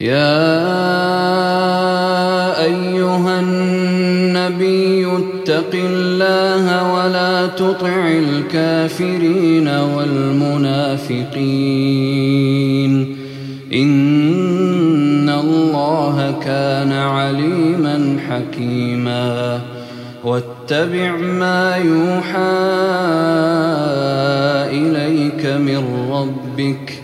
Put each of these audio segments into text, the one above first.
يا أيها النبي اتق الله ولا تطع الكافرين والمنافقين. إن الله كان عليما حكيما. واتبع ما يوحى إليك من ربك.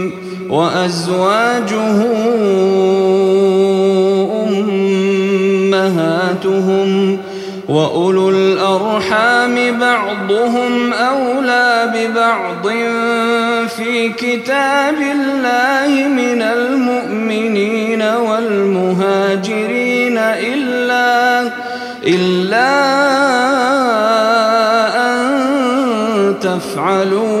وأزواجه أمهاتهم وأولو الأرحام بعضهم أولى ببعض في كتاب الله من المؤمنين والمهاجرين إلا إلا أن تفعلوا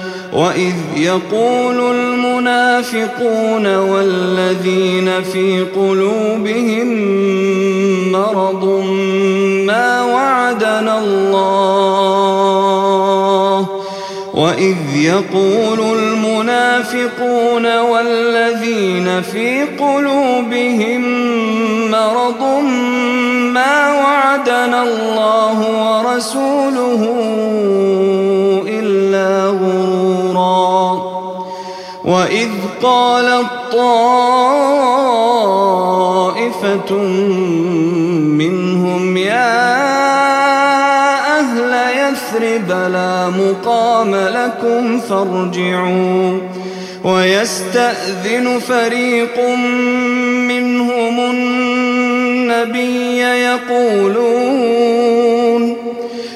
وإذ يقول المنافقون والذين في قلوبهم مرض ما وعدنا الله وإذ يقول المنافقون والذين في قلوبهم مرض ما وعدنا الله ورسوله قالت طائفة منهم يا أهل يثرب لا مقام لكم فارجعوا ويستأذن فريق منهم النبي يقولون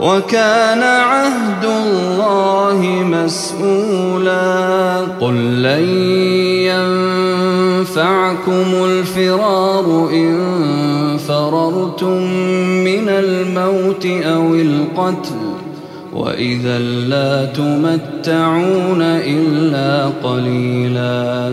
وكان عهد الله مسؤولا. قل لن ينفعكم الفرار إن فررتم من الموت أو القتل وإذا لا تمتعون إلا قليلا.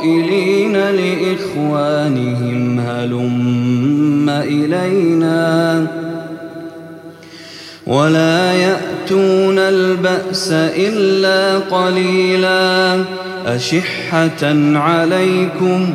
والقائلين لإخوانهم هلم إلينا ولا يأتون البأس إلا قليلا أشحة عليكم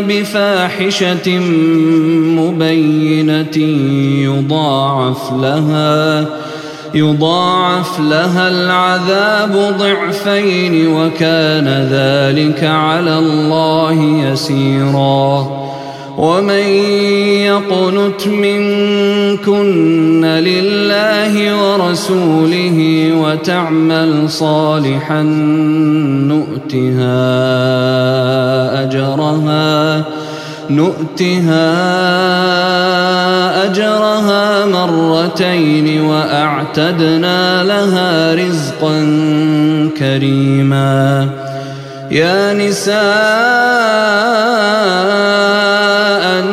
بفاحشة مبينة يضاعف لها يضاعف لها العذاب ضعفين وكان ذلك على الله يسيرا. ومن يقنت منكن لله ورسوله وتعمل صالحا نؤتها أجرها نؤتها أجرها مرتين وأعتدنا لها رزقا كريما. يا نساء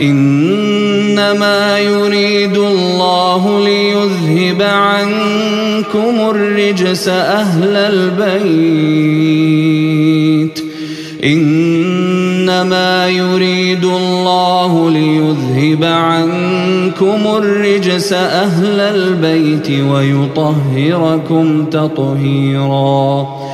إنما يريد الله ليذهب عنكم الرجس أهل البيت. إنما يريد الله ليذهب عنكم الرجس أهل البيت ويطهركم تطهيراً.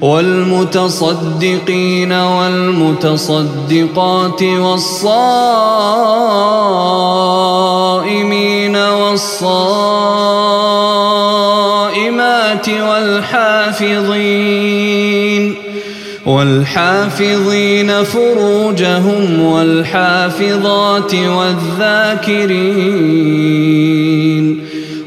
والمتصدقين والمتصدقات والصائمين والصائمات والحافظين والحافظين فروجهم والحافظات والذاكرين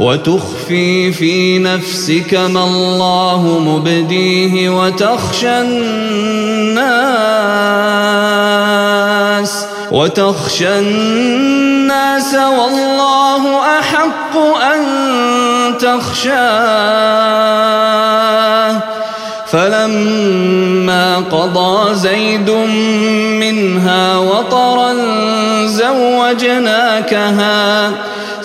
وتخفي في نفسك ما الله مبديه وتخشى الناس وتخشى الناس والله أحق أن تخشاه. فلما قضى زيد منها وطرا زوجناكها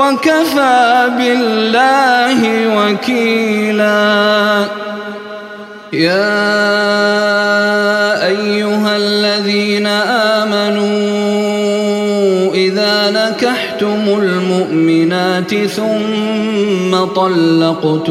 وكفى بالله وكيلا. يا أيها الذين آمنوا إذا نكحتم المؤمنات ثم طلقتموهن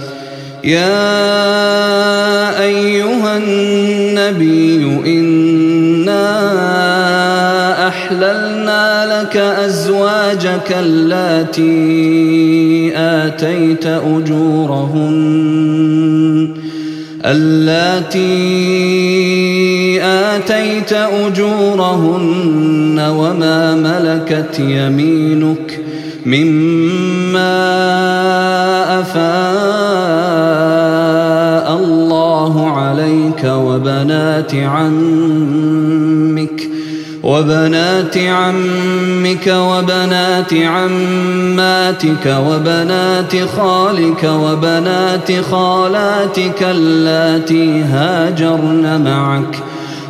يا أيها النبي إنا أحللنا لك أزواجك اللاتي آتيت أجورهن اللاتي آتيت أجورهن وما ملكت يمينك مما أفاء الله عليك وبنات عمك وبنات عمك وبنات عماتك وبنات خالك وبنات خالاتك اللاتي هاجرن معك.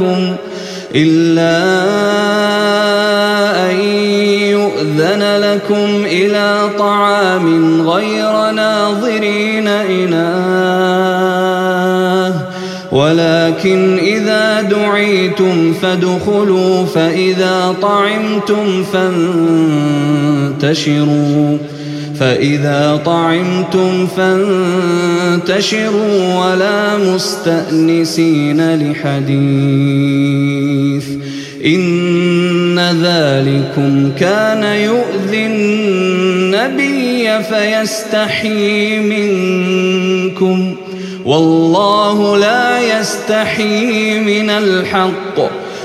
لكم إلا أن يؤذن لكم إلى طعام غير ناظرين إناه ولكن إذا دعيتم فادخلوا فإذا طعمتم فانتشروا فإذا طعمتم فانتشروا ولا مستأنسين لحديث إن ذلكم كان يؤذي النبي فيستحي منكم والله لا يستحي من الحق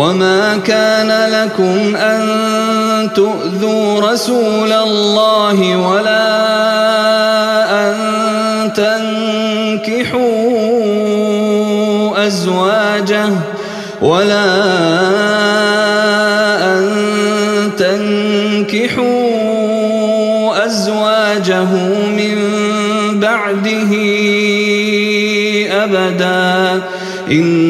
وما كان لكم أن تؤذوا رسول الله ولا أن تنكحوا أزواجه ولا أن تنكحوا أزواجه من بعده أبدا إن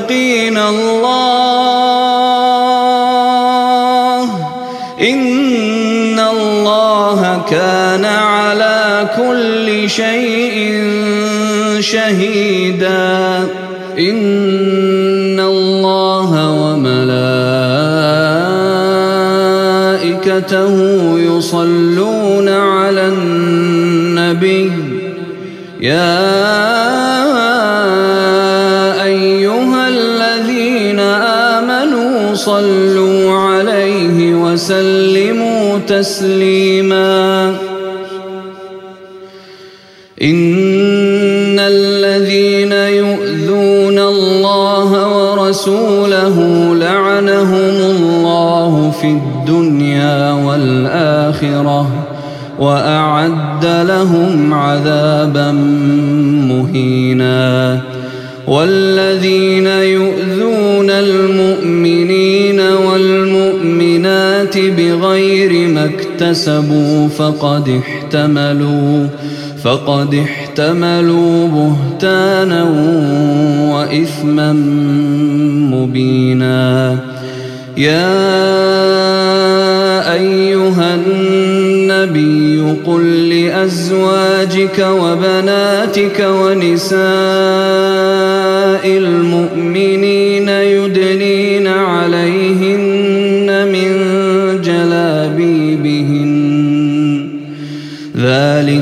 واتقين الله إن الله كان على كل شيء شهيدا إن الله وملائكته يصلون على النبي يا تسليما. إن الذين يؤذون الله ورسوله لعنهم الله في الدنيا والآخرة وأعد لهم عذابا مهينا. والذين يؤذون المؤمنين بغير ما اكتسبوا فقد احتملوا فقد احتملوا بهتانا وإثما مبينا. يا أيها النبي قل لأزواجك وبناتك ونساء المؤمنين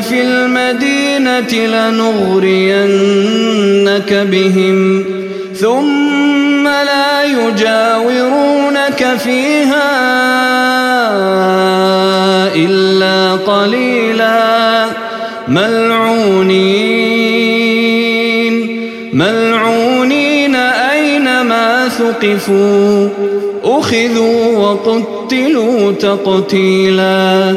في المدينة لنغرينك بهم ثم لا يجاورونك فيها إلا قليلا. ملعونين ملعونين أينما ثقفوا أخذوا وقتلوا تقتيلا.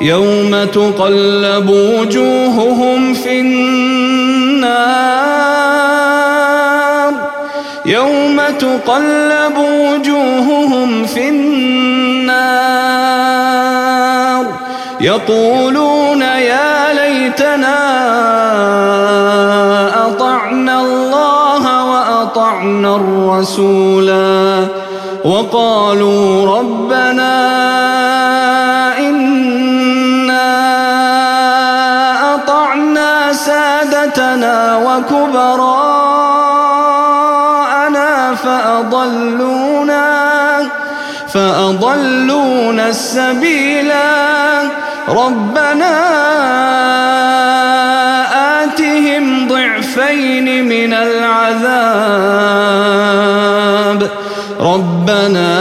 يوم تقلب وجوههم في النار. يوم تقلب وجوههم في النار. يقولون يا ليتنا أطعنا الله وأطعنا الرسولا. وقالوا ربنا سادتنا وكبراءنا فأضلونا فأضلونا السبيلا ربنا آتهم ضعفين من العذاب. ربنا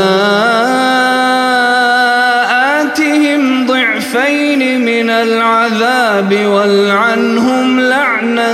آتهم ضعفين من العذاب والعنهم لعنا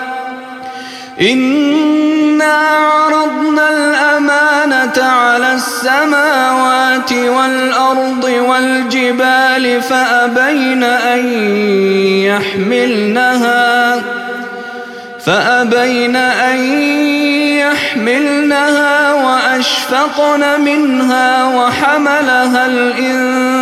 إنا عرضنا الأمانة على السماوات والأرض والجبال فأبين أن يحملنها فأبين أن يحملنها وأشفقن منها وحملها الإنسان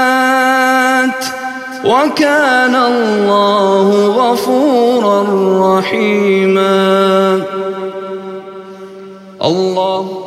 وكان الله غفورا رحيما. الله